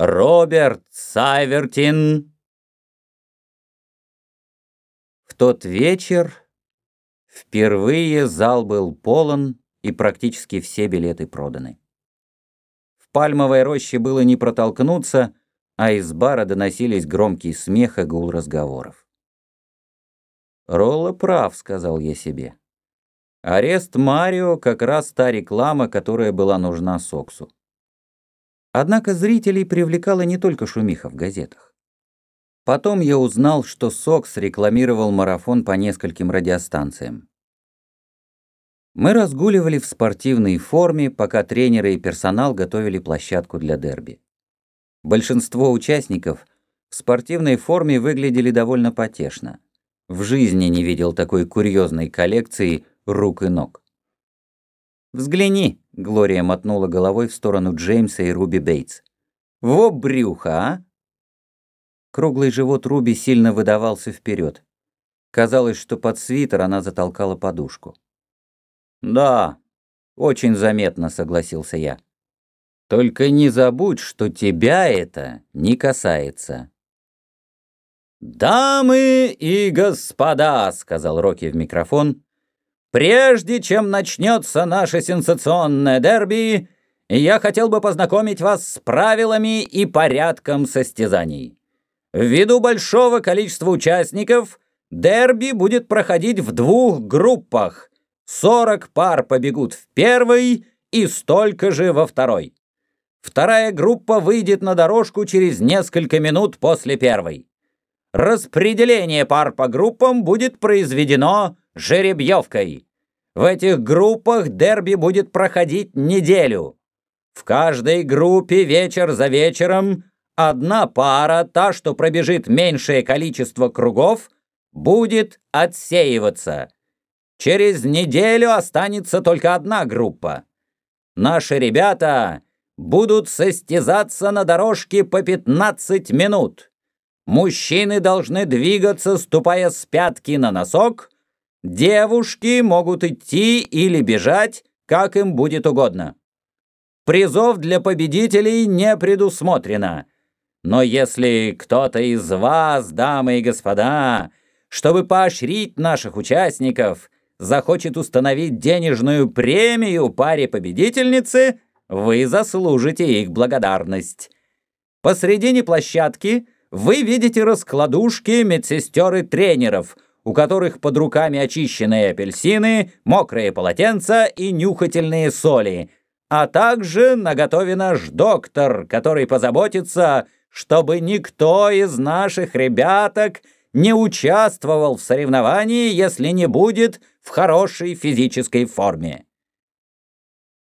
Роберт Сайвертин. В тот вечер впервые зал был полон, и практически все билеты проданы. В пальмовой роще было не протолкнуться, а из бара доносились громкий смех и гул разговоров. «Ролла прав», — сказал я себе. «Арест Марио как раз та реклама, которая была нужна Соксу». Однако зрителей привлекала не только шумиха в газетах. Потом я узнал, что Сокс рекламировал марафон по нескольким радиостанциям. Мы разгуливали в спортивной форме, пока тренеры и персонал готовили площадку для дерби. Большинство участников в спортивной форме выглядели довольно потешно. В жизни не видел такой курьезной коллекции рук и ног. «Взгляни», — Глория мотнула головой в сторону Джеймса и Руби Бейтс. «Во брюхо, а!» Круглый живот Руби сильно выдавался вперед. Казалось, что под свитер она затолкала подушку. «Да, очень заметно», — согласился я. «Только не забудь, что тебя это не касается». «Дамы и господа», — сказал Рокки в микрофон, Прежде чем начнется наше сенсационное дерби, я хотел бы познакомить вас с правилами и порядком состязаний. Ввиду большого количества участников, дерби будет проходить в двух группах. 40 пар побегут в первой и столько же во второй. Вторая группа выйдет на дорожку через несколько минут после первой. Распределение пар по группам будет произведено жеребьевкой. В этих группах дерби будет проходить неделю. В каждой группе вечер за вечером одна пара, та, что пробежит меньшее количество кругов, будет отсеиваться. Через неделю останется только одна группа. Наши ребята будут состязаться на дорожке по 15 минут. Мужчины должны двигаться, ступая с пятки на носок, Девушки могут идти или бежать, как им будет угодно. Призов для победителей не предусмотрено. Но если кто-то из вас, дамы и господа, чтобы поощрить наших участников, захочет установить денежную премию паре победительницы, вы заслужите их благодарность. Посредине площадки вы видите раскладушки медсестер и тренеров – у которых под руками очищенные апельсины, мокрые полотенца и нюхательные соли, а также наготове наш доктор, который позаботится, чтобы никто из наших ребяток не участвовал в соревновании, если не будет в хорошей физической форме.